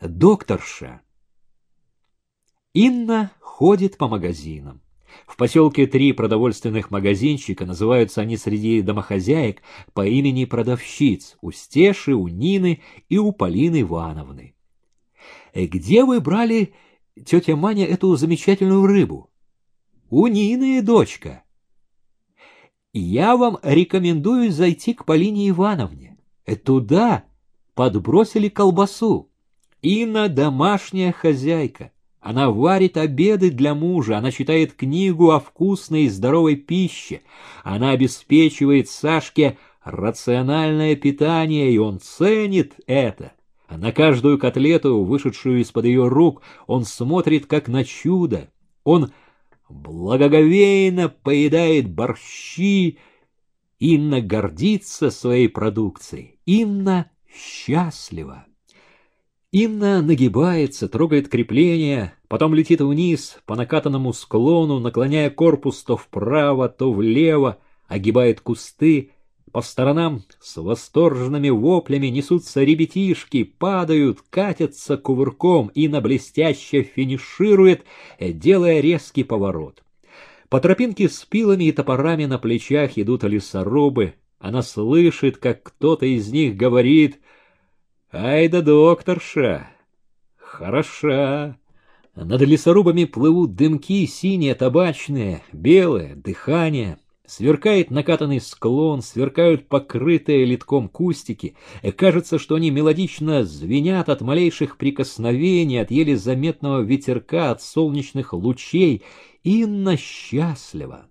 Докторша. Инна ходит по магазинам. В поселке три продовольственных магазинчика, называются они среди домохозяек по имени продавщиц у Стеши, у Нины и у Полины Ивановны. «Э, «Где вы брали, тетя Маня, эту замечательную рыбу?» «У Нины, дочка». «Я вам рекомендую зайти к Полине Ивановне. Э, туда подбросили колбасу. Инна домашняя хозяйка». Она варит обеды для мужа, она читает книгу о вкусной и здоровой пище, она обеспечивает Сашке рациональное питание, и он ценит это. На каждую котлету, вышедшую из-под ее рук, он смотрит как на чудо. Он благоговейно поедает борщи. Инна гордится своей продукцией. Инна счастлива. Инна нагибается, трогает крепление, потом летит вниз по накатанному склону, наклоняя корпус то вправо, то влево, огибает кусты. По сторонам с восторженными воплями несутся ребятишки, падают, катятся кувырком. Инна блестяще финиширует, делая резкий поворот. По тропинке с пилами и топорами на плечах идут лесорубы. Она слышит, как кто-то из них говорит — Ай да докторша! Хороша! Над лесорубами плывут дымки синие, табачные, белые, дыхание. Сверкает накатанный склон, сверкают покрытые литком кустики. И кажется, что они мелодично звенят от малейших прикосновений, от еле заметного ветерка, от солнечных лучей. Инна счастлива.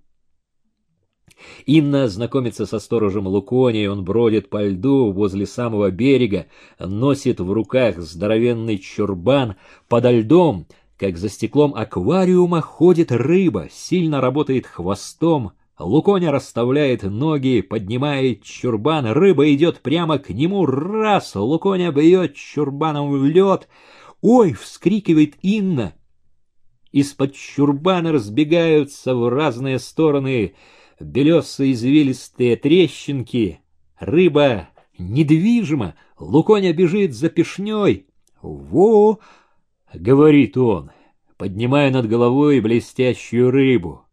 Инна знакомится со сторожем Лукони, он бродит по льду возле самого берега, носит в руках здоровенный чурбан, подо льдом, как за стеклом аквариума, ходит рыба, сильно работает хвостом, Луконя расставляет ноги, поднимает чурбан, рыба идет прямо к нему, раз, Луконя бьет чурбаном в лед. «Ой!» — вскрикивает Инна. Из-под чурбана разбегаются в разные стороны белесые извилистые трещинки. Рыба недвижима, Луконя бежит за пешней. «Во!» — говорит он, поднимая над головой блестящую рыбу.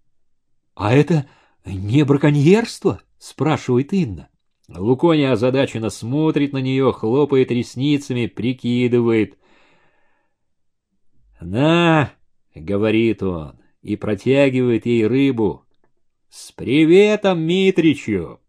«А это не браконьерство?» — спрашивает Инна. Луконя озадаченно смотрит на нее, хлопает ресницами, прикидывает. «На!» — говорит он и протягивает ей рыбу. С приветом Митричу!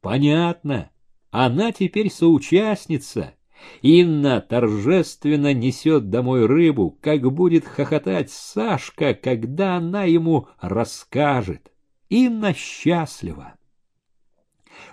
Понятно, она теперь соучастница. Инна торжественно несет домой рыбу, как будет хохотать Сашка, когда она ему расскажет. Инна счастлива.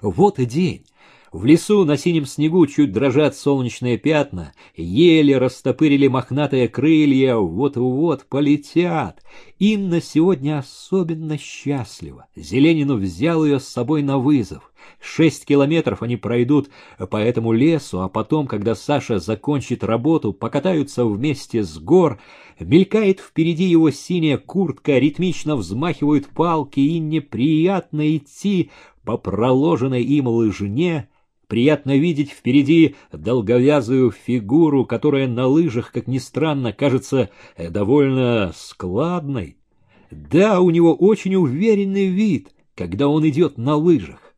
Вот и день. В лесу на синем снегу чуть дрожат солнечные пятна, еле растопырили мохнатые крылья, вот-вот полетят. Инна сегодня особенно счастлива. Зеленину взял ее с собой на вызов. Шесть километров они пройдут по этому лесу, а потом, когда Саша закончит работу, покатаются вместе с гор. Мелькает впереди его синяя куртка, ритмично взмахивают палки, и неприятно идти по проложенной им лыжне, Приятно видеть впереди долговязую фигуру, которая на лыжах, как ни странно, кажется э, довольно складной. Да, у него очень уверенный вид, когда он идет на лыжах.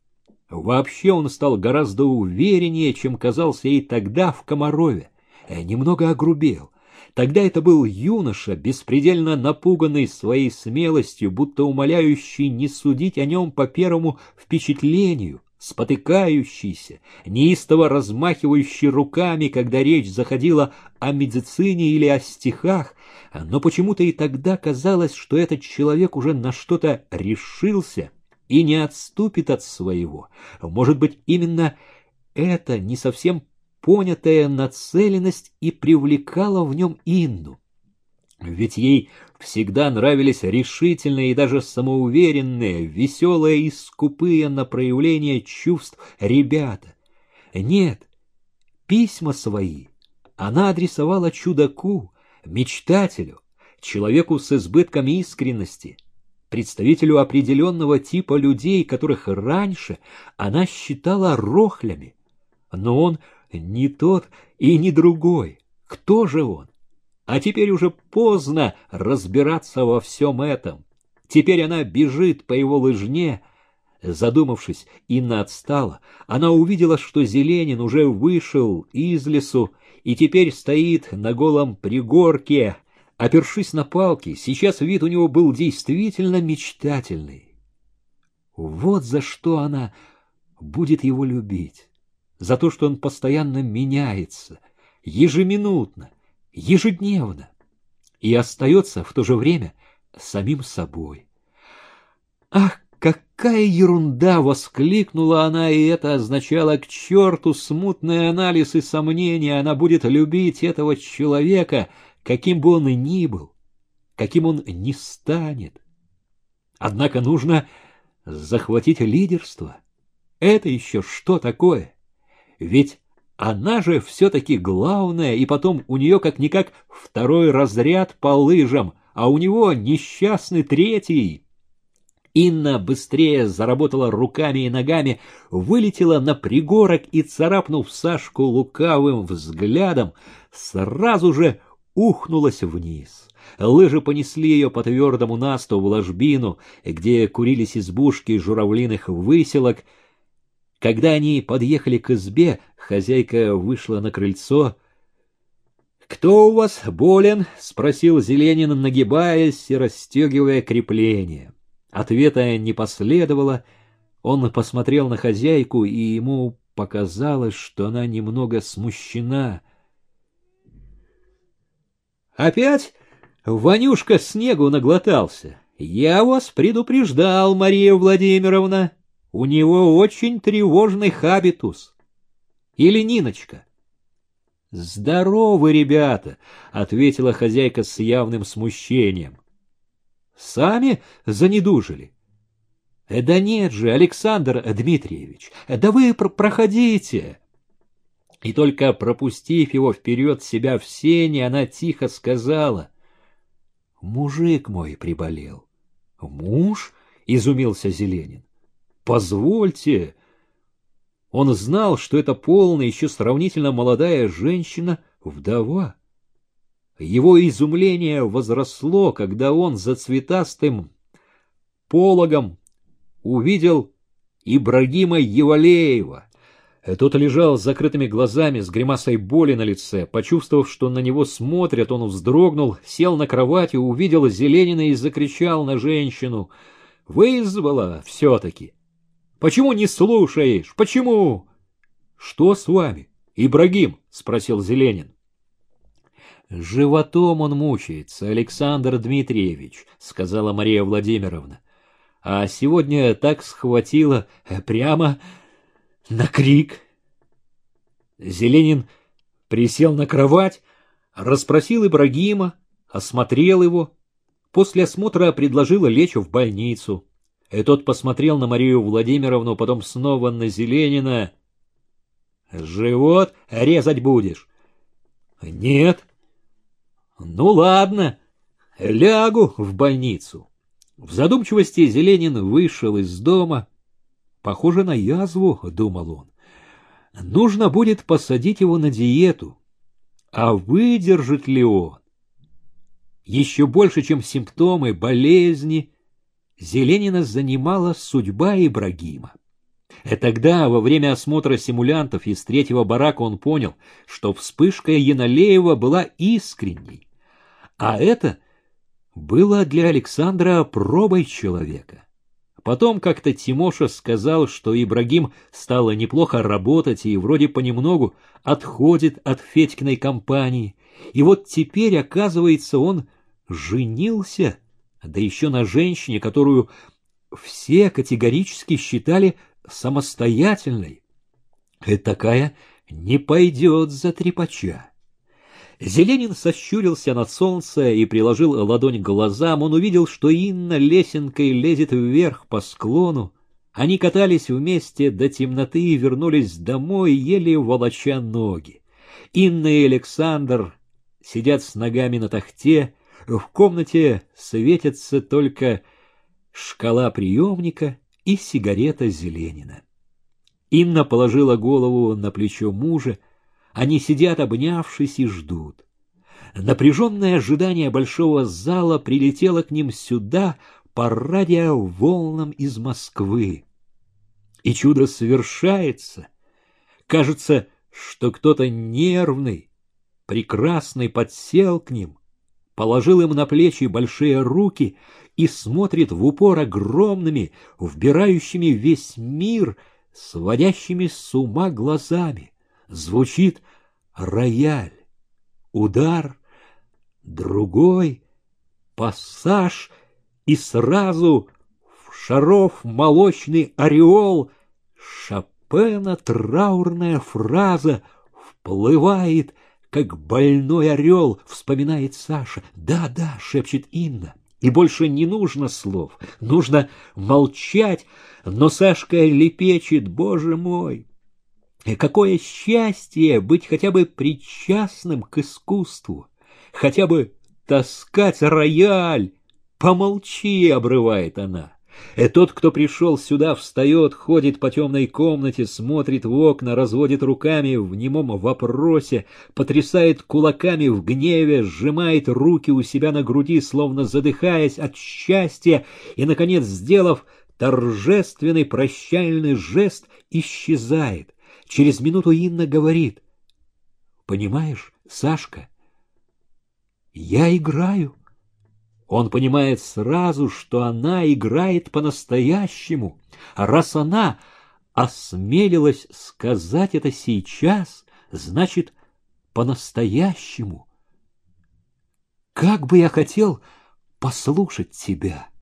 Вообще он стал гораздо увереннее, чем казался и тогда в Комарове. Э, немного огрубел. Тогда это был юноша, беспредельно напуганный своей смелостью, будто умоляющий не судить о нем по первому впечатлению спотыкающийся, неистово размахивающий руками, когда речь заходила о медицине или о стихах, но почему-то и тогда казалось, что этот человек уже на что-то решился и не отступит от своего. Может быть, именно эта не совсем понятая нацеленность и привлекала в нем Инну. Ведь ей всегда нравились решительные и даже самоуверенные, веселые и скупые на проявление чувств ребята. Нет, письма свои она адресовала чудаку, мечтателю, человеку с избытком искренности, представителю определенного типа людей, которых раньше она считала рохлями. Но он не тот и не другой. Кто же он? А теперь уже поздно разбираться во всем этом. Теперь она бежит по его лыжне. Задумавшись, Инна отстала. Она увидела, что Зеленин уже вышел из лесу и теперь стоит на голом пригорке, опершись на палки. Сейчас вид у него был действительно мечтательный. Вот за что она будет его любить. За то, что он постоянно меняется, ежеминутно, ежедневно, и остается в то же время самим собой. Ах, какая ерунда! — воскликнула она, и это означало к черту смутный анализ и сомнения. Она будет любить этого человека, каким бы он ни был, каким он ни станет. Однако нужно захватить лидерство. Это еще что такое? Ведь она же все-таки главная, и потом у нее как-никак второй разряд по лыжам, а у него несчастный третий. Инна быстрее заработала руками и ногами, вылетела на пригорок и, царапнув Сашку лукавым взглядом, сразу же ухнулась вниз. Лыжи понесли ее по твердому насту в ложбину, где курились избушки журавлиных выселок. Когда они подъехали к избе, хозяйка вышла на крыльцо. — Кто у вас болен? — спросил Зеленин, нагибаясь и расстегивая крепление. Ответа не последовало. Он посмотрел на хозяйку, и ему показалось, что она немного смущена. — Опять Ванюшка снегу наглотался. Я вас предупреждал, Мария Владимировна. У него очень тревожный хабитус. Или Ниночка? Здоровы, ребята, ответила хозяйка с явным смущением. Сами занедужили. Э, да нет же, Александр Дмитриевич, да вы пр проходите. И только пропустив его вперед себя в сене, она тихо сказала — Мужик мой приболел. Муж? Изумился Зеленин. Позвольте. Он знал, что это полная, еще сравнительно молодая женщина, вдова. Его изумление возросло, когда он за цветастым пологом увидел Ибрагима Евалеева, тот лежал с закрытыми глазами, с гримасой боли на лице. Почувствовав, что на него смотрят, он вздрогнул, сел на кровати, увидел Зеленина и закричал на женщину. «Вызвала все-таки! Почему не слушаешь? Почему?» «Что с вами, Ибрагим?» — спросил Зеленин. «Животом он мучается, Александр Дмитриевич», — сказала Мария Владимировна. «А сегодня так схватило прямо на крик. Зеленин присел на кровать, расспросил Ибрагима, осмотрел его. После осмотра предложил лечь в больницу. И тот посмотрел на Марию Владимировну, потом снова на Зеленина. «Живот резать будешь?» «Нет». «Ну ладно, лягу в больницу». В задумчивости Зеленин вышел из дома, Похоже на язву, — думал он. Нужно будет посадить его на диету. А выдержит ли он? Еще больше, чем симптомы болезни, Зеленина занимала судьба Ибрагима. И тогда, во время осмотра симулянтов из третьего барака, он понял, что вспышка Яналеева была искренней, а это было для Александра пробой человека. Потом как-то Тимоша сказал, что Ибрагим стало неплохо работать и вроде понемногу отходит от Федькиной компании. И вот теперь, оказывается, он женился, да еще на женщине, которую все категорически считали самостоятельной. И такая не пойдет за трепача. Зеленин сощурился на солнце и приложил ладонь к глазам. Он увидел, что Инна лесенкой лезет вверх по склону. Они катались вместе до темноты и вернулись домой, еле волоча ноги. Инна и Александр сидят с ногами на тахте, в комнате светятся только шкала приемника и сигарета Зеленина. Инна положила голову на плечо мужа, они сидят, обнявшись, и ждут. Напряженное ожидание большого зала прилетело к ним сюда по радиоволнам из Москвы. И чудо совершается. Кажется, что кто-то нервный, прекрасный подсел к ним, положил им на плечи большие руки и смотрит в упор огромными, вбирающими весь мир, сводящими с ума глазами. Звучит рояль, удар, другой, пассаж, и сразу в шаров молочный ореол Шопена траурная фраза вплывает, как больной орел, вспоминает Саша. «Да-да», — шепчет Инна, — и больше не нужно слов, нужно молчать, но Сашка лепечет, «Боже мой!» Какое счастье быть хотя бы причастным к искусству, хотя бы таскать рояль. Помолчи, обрывает она. И тот, кто пришел сюда, встает, ходит по темной комнате, смотрит в окна, разводит руками в немом вопросе, потрясает кулаками в гневе, сжимает руки у себя на груди, словно задыхаясь от счастья, и, наконец, сделав торжественный прощальный жест, исчезает. Через минуту Инна говорит, «Понимаешь, Сашка, я играю». Он понимает сразу, что она играет по-настоящему. А раз она осмелилась сказать это сейчас, значит, по-настоящему. Как бы я хотел послушать тебя.